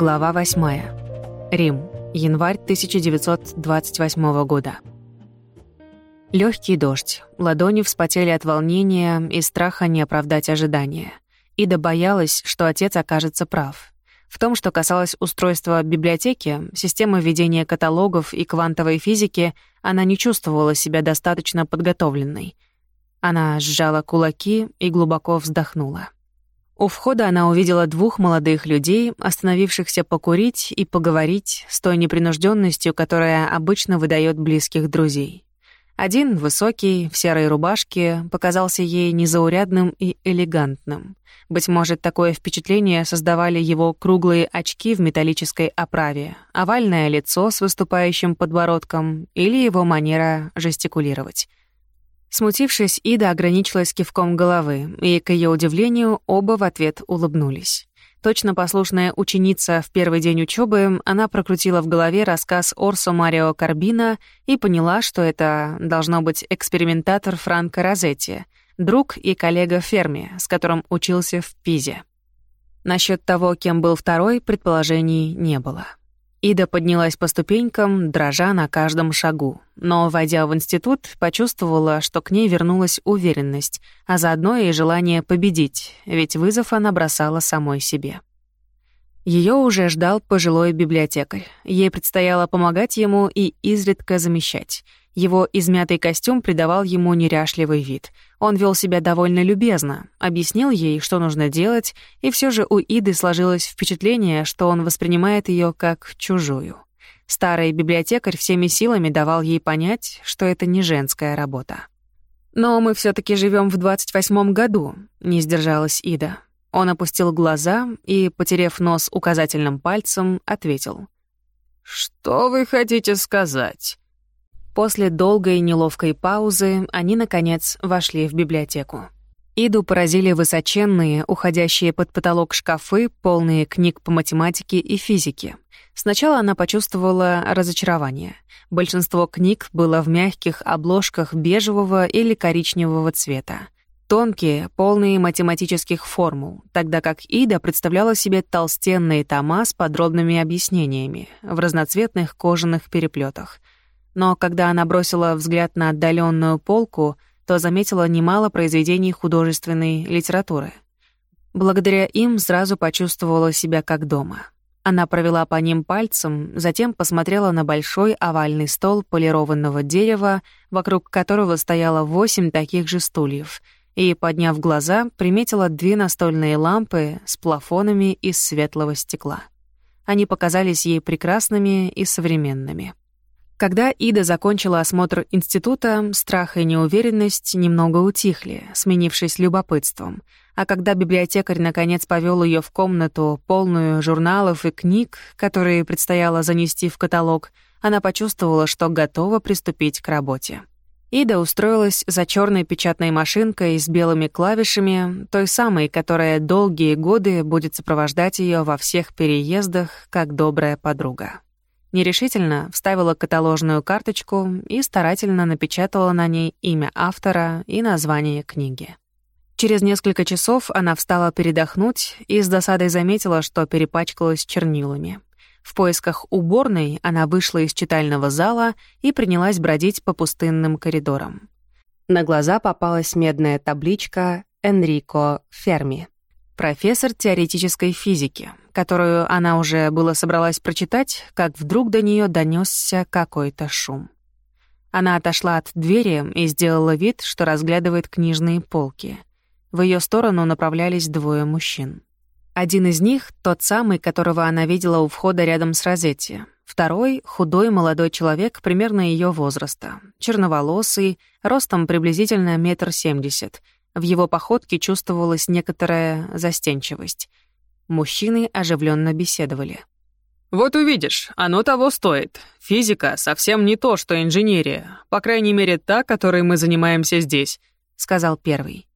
Глава 8. Рим. Январь 1928 года. Легкий дождь. Ладони вспотели от волнения и страха не оправдать ожидания. Ида боялась, что отец окажется прав. В том, что касалось устройства библиотеки, системы ведения каталогов и квантовой физики, она не чувствовала себя достаточно подготовленной. Она сжала кулаки и глубоко вздохнула. У входа она увидела двух молодых людей, остановившихся покурить и поговорить с той непринужденностью, которая обычно выдает близких друзей. Один, высокий, в серой рубашке, показался ей незаурядным и элегантным. Быть может, такое впечатление создавали его круглые очки в металлической оправе, овальное лицо с выступающим подбородком или его манера жестикулировать. Смутившись, Ида ограничилась кивком головы, и, к ее удивлению, оба в ответ улыбнулись. Точно послушная ученица в первый день учебы, она прокрутила в голове рассказ Орсо Марио Карбина и поняла, что это должно быть экспериментатор Франко Розетти, друг и коллега Ферми, с которым учился в Пизе. Насчет того, кем был второй, предположений не было. Ида поднялась по ступенькам, дрожа на каждом шагу, но, войдя в институт, почувствовала, что к ней вернулась уверенность, а заодно и желание победить, ведь вызов она бросала самой себе. Ее уже ждал пожилой библиотекарь. Ей предстояло помогать ему и изредка замещать — его измятый костюм придавал ему неряшливый вид. Он вел себя довольно любезно, объяснил ей, что нужно делать, и все же у Иды сложилось впечатление, что он воспринимает ее как чужую. Старый библиотекарь всеми силами давал ей понять, что это не женская работа. «Но мы все таки живем в 28-м году», — не сдержалась Ида. Он опустил глаза и, потерев нос указательным пальцем, ответил. «Что вы хотите сказать?» После долгой и неловкой паузы они, наконец, вошли в библиотеку. Иду поразили высоченные, уходящие под потолок шкафы, полные книг по математике и физике. Сначала она почувствовала разочарование. Большинство книг было в мягких обложках бежевого или коричневого цвета. Тонкие, полные математических формул, тогда как Ида представляла себе толстенные тома с подробными объяснениями в разноцветных кожаных переплетах — но когда она бросила взгляд на отдаленную полку, то заметила немало произведений художественной литературы. Благодаря им сразу почувствовала себя как дома. Она провела по ним пальцем, затем посмотрела на большой овальный стол полированного дерева, вокруг которого стояло восемь таких же стульев, и, подняв глаза, приметила две настольные лампы с плафонами из светлого стекла. Они показались ей прекрасными и современными. Когда Ида закончила осмотр института, страх и неуверенность немного утихли, сменившись любопытством. А когда библиотекарь наконец повел ее в комнату, полную журналов и книг, которые предстояло занести в каталог, она почувствовала, что готова приступить к работе. Ида устроилась за черной печатной машинкой с белыми клавишами, той самой, которая долгие годы будет сопровождать ее во всех переездах как добрая подруга. Нерешительно вставила каталожную карточку и старательно напечатала на ней имя автора и название книги. Через несколько часов она встала передохнуть и с досадой заметила, что перепачкалась чернилами. В поисках уборной она вышла из читального зала и принялась бродить по пустынным коридорам. На глаза попалась медная табличка «Энрико Ферми» профессор теоретической физики, которую она уже было собралась прочитать, как вдруг до нее донесся какой-то шум. Она отошла от двери и сделала вид, что разглядывает книжные полки. В ее сторону направлялись двое мужчин. Один из них — тот самый, которого она видела у входа рядом с Розетти. Второй — худой молодой человек примерно ее возраста, черноволосый, ростом приблизительно метр семьдесят — в его походке чувствовалась некоторая застенчивость. Мужчины оживленно беседовали. «Вот увидишь, оно того стоит. Физика совсем не то, что инженерия. По крайней мере, та, которой мы занимаемся здесь», — сказал первый.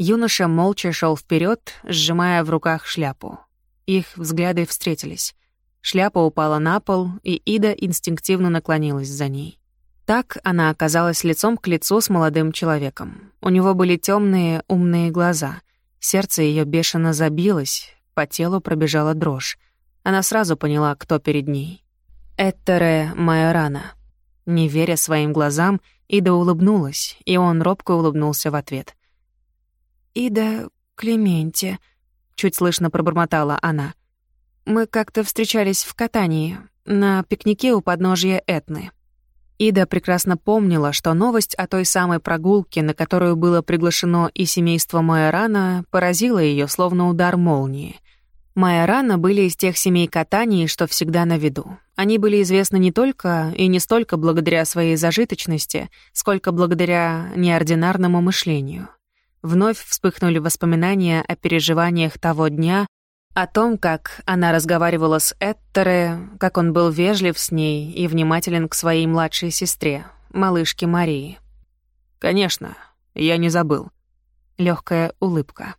Юноша молча шел вперед, сжимая в руках шляпу. Их взгляды встретились. Шляпа упала на пол, и Ида инстинктивно наклонилась за ней. Так она оказалась лицом к лицу с молодым человеком. У него были темные, умные глаза. Сердце ее бешено забилось, по телу пробежала дрожь. Она сразу поняла, кто перед ней. Эттере Майорана. Не веря своим глазам, Ида улыбнулась, и он робко улыбнулся в ответ. «Ида Клементе», — чуть слышно пробормотала она. «Мы как-то встречались в катании, на пикнике у подножья Этны». Ида прекрасно помнила, что новость о той самой прогулке, на которую было приглашено и семейство Майорана, поразила ее словно удар молнии. Майорана были из тех семей катаний, что всегда на виду. Они были известны не только и не столько благодаря своей зажиточности, сколько благодаря неординарному мышлению. Вновь вспыхнули воспоминания о переживаниях того дня, о том, как она разговаривала с Эттере, как он был вежлив с ней и внимателен к своей младшей сестре, малышке Марии. «Конечно, я не забыл». Легкая улыбка.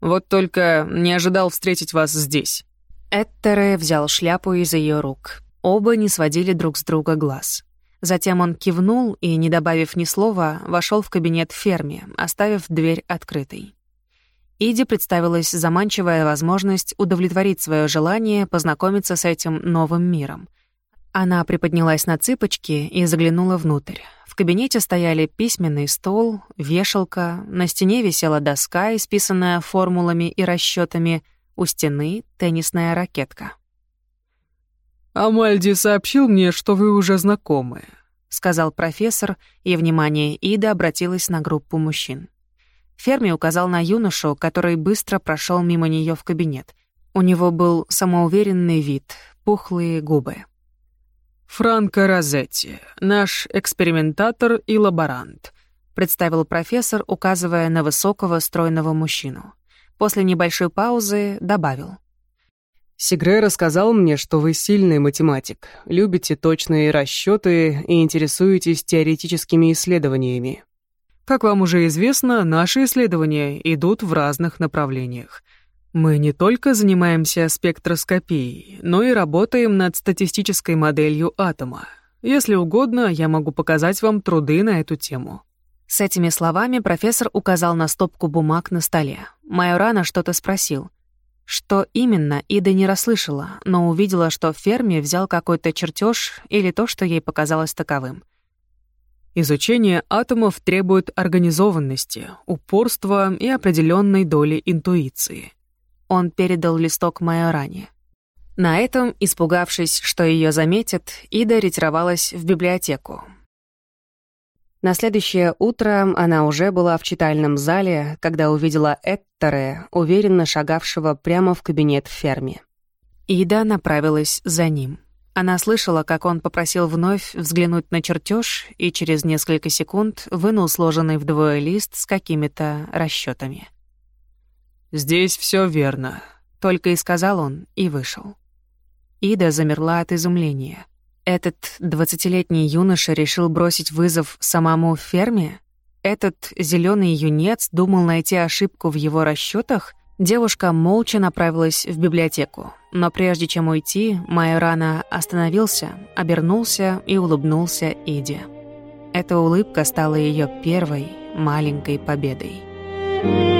«Вот только не ожидал встретить вас здесь». Эттере взял шляпу из ее рук. Оба не сводили друг с друга глаз. Затем он кивнул и, не добавив ни слова, вошел в кабинет ферме, оставив дверь открытой. Иде представилась заманчивая возможность удовлетворить свое желание познакомиться с этим новым миром. Она приподнялась на цыпочки и заглянула внутрь. В кабинете стояли письменный стол, вешалка, на стене висела доска, исписанная формулами и расчетами, у стены — теннисная ракетка. «Амальди сообщил мне, что вы уже знакомы», — сказал профессор, и внимание Иды обратилось на группу мужчин. Ферми указал на юношу, который быстро прошел мимо нее в кабинет. У него был самоуверенный вид, пухлые губы. «Франко Розетти, наш экспериментатор и лаборант», представил профессор, указывая на высокого стройного мужчину. После небольшой паузы добавил. «Сигре рассказал мне, что вы сильный математик, любите точные расчеты и интересуетесь теоретическими исследованиями. Как вам уже известно, наши исследования идут в разных направлениях. Мы не только занимаемся спектроскопией, но и работаем над статистической моделью атома. Если угодно, я могу показать вам труды на эту тему». С этими словами профессор указал на стопку бумаг на столе. Майорана что-то спросил. Что именно, Ида не расслышала, но увидела, что в ферме взял какой-то чертеж или то, что ей показалось таковым. Изучение атомов требует организованности, упорства и определенной доли интуиции. Он передал листок Майоране. На этом, испугавшись, что ее заметят, Ида ретировалась в библиотеку. На следующее утро она уже была в читальном зале, когда увидела Эттере, уверенно шагавшего прямо в кабинет в ферме. Ида направилась за ним. Она слышала, как он попросил вновь взглянуть на чертеж и через несколько секунд вынул сложенный вдвое лист с какими-то расчетами. «Здесь все верно», — только и сказал он и вышел. Ида замерла от изумления. Этот двадцатилетний юноша решил бросить вызов самому ферме? Этот зеленый юнец думал найти ошибку в его расчетах Девушка молча направилась в библиотеку, но прежде чем уйти, Майорана остановился, обернулся и улыбнулся Иде. Эта улыбка стала ее первой маленькой победой.